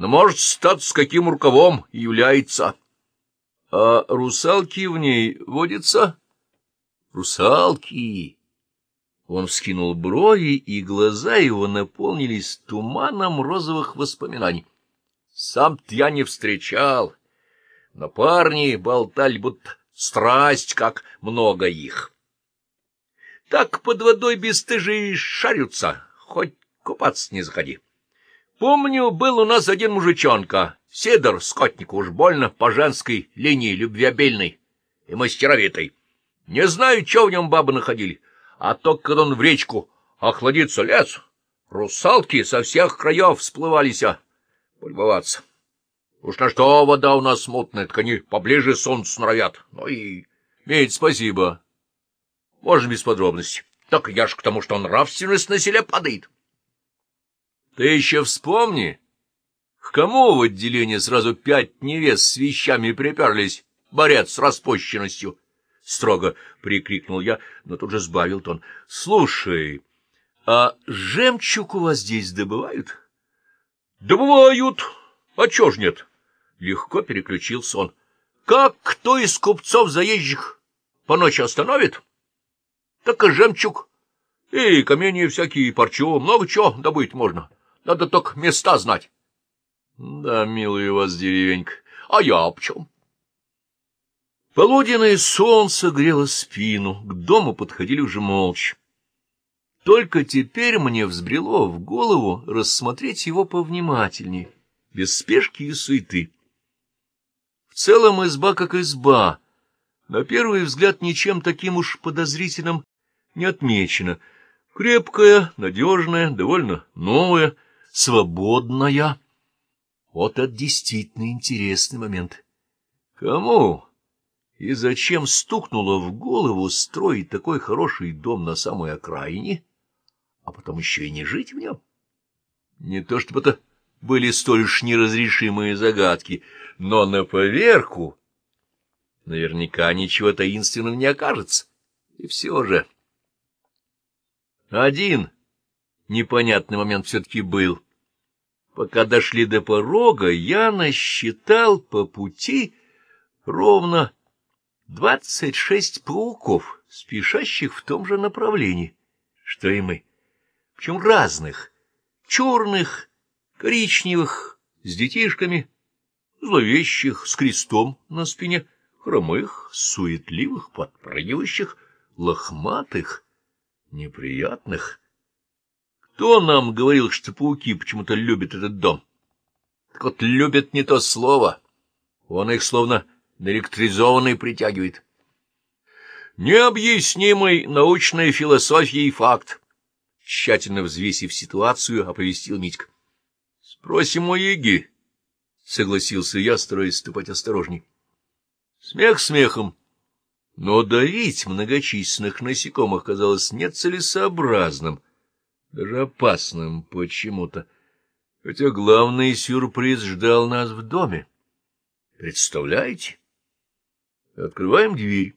но может стать с каким рукавом является. А русалки в ней водятся? Русалки! Он вскинул брови, и глаза его наполнились туманом розовых воспоминаний. Сам-то я не встречал, но парни болтали, будто страсть, как много их. Так под водой бесстыжие шарятся, хоть купаться не заходи. Помню, был у нас один мужичонка, Сидор Скотник, уж больно по женской линии любвеобельной и мастеровитой. Не знаю, что в нем бабы находили, а только когда он в речку охладиться лез, русалки со всех краев всплывались полюбоваться. Уж на что вода у нас мутная, так они поближе солнцу норовят. Ну и... Медь, спасибо. Можно без подробностей. Так я ж к тому, что нравственность на селе падает. Ты еще вспомни, к кому в отделении сразу пять невест с вещами приперлись, борец с распущенностью? Строго прикрикнул я, но тут же сбавил тон. — Слушай, а жемчуг у вас здесь добывают? — Добывают. А чё ж нет? Легко переключился он. — Как кто из купцов заезжих по ночи остановит? Так и жемчуг. И камни всякие, и парчу, много чего добыть можно. Надо только места знать. — Да, милый у вас деревенька. А я об чем? Полуденное солнце грело спину, к дому подходили уже молча. Только теперь мне взбрело в голову рассмотреть его повнимательнее, без спешки и суеты. В целом изба как изба, на первый взгляд ничем таким уж подозрительным не отмечена. Крепкая, надежная, довольно новая, свободная. Вот это действительно интересный момент. Кому и зачем стукнуло в голову строить такой хороший дом на самой окраине, а потом еще и не жить в нем? Не то чтобы это были столь уж неразрешимые загадки, но на поверку наверняка ничего таинственного не окажется. И все же... Один непонятный момент все-таки был. Пока дошли до порога, я насчитал по пути ровно двадцать шесть пауков, спешащих в том же направлении, что и мы. Причем разных, черных, коричневых, с детишками, зловещих, с крестом на спине, хромых, суетливых, подпрыгивающих, лохматых — неприятных. Кто нам говорил, что пауки почему-то любят этот дом? Так вот, любят не то слово. Он их словно наэлектризованный притягивает. Необъяснимый научной философией факт. Тщательно взвесив ситуацию, оповестил Митька. — Спросим у Еги, — согласился я, стараясь ступать осторожней. Смех смехом, но давить многочисленных насекомых казалось нецелесообразным, даже опасным почему-то, хотя главный сюрприз ждал нас в доме. Представляете? Открываем дверь,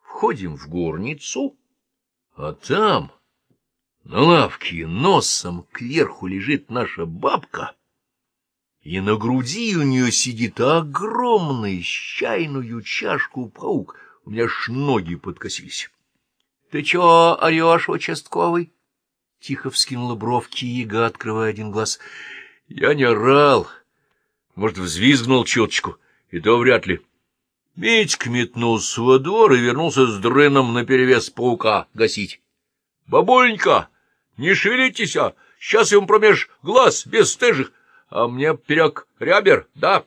входим в горницу, а там на лавке носом кверху лежит наша бабка, и на груди у нее сидит огромный чайную чашку паук — у меня аж ноги подкосились. — Ты чего орешь, участковый? — тихо вскинула бровки яга, открывая один глаз. — Я не орал. Может, взвизгнул чуточку, и то вряд ли. Митька метнулся во двор и вернулся с дрыном наперевес паука гасить. — Бабульника, не шевелитесь, а! Сейчас ему промеж глаз бесстыжих, а мне перек рябер, да?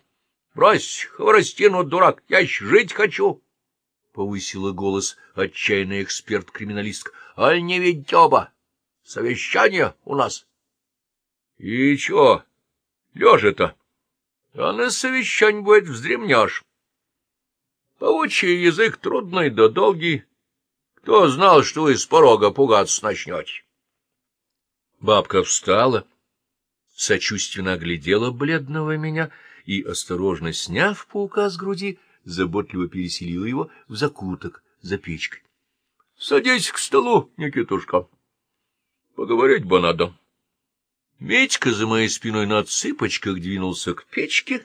Брось, хворостину, дурак, я еще жить хочу. — повысила голос отчаянный эксперт-криминалистка. — Аль не ведь оба? Совещание у нас. — И чё, лёжа-то? А на совещание, будет, вздремнешь. Паучий язык трудный да долгий. Кто знал, что вы с порога пугаться начнете? Бабка встала, сочувственно оглядела бледного меня и, осторожно сняв паука с груди, — заботливо переселила его в закуток за печкой. — Садись к столу, Никитушка. Поговорить бы надо. Медька за моей спиной на цыпочках двинулся к печке,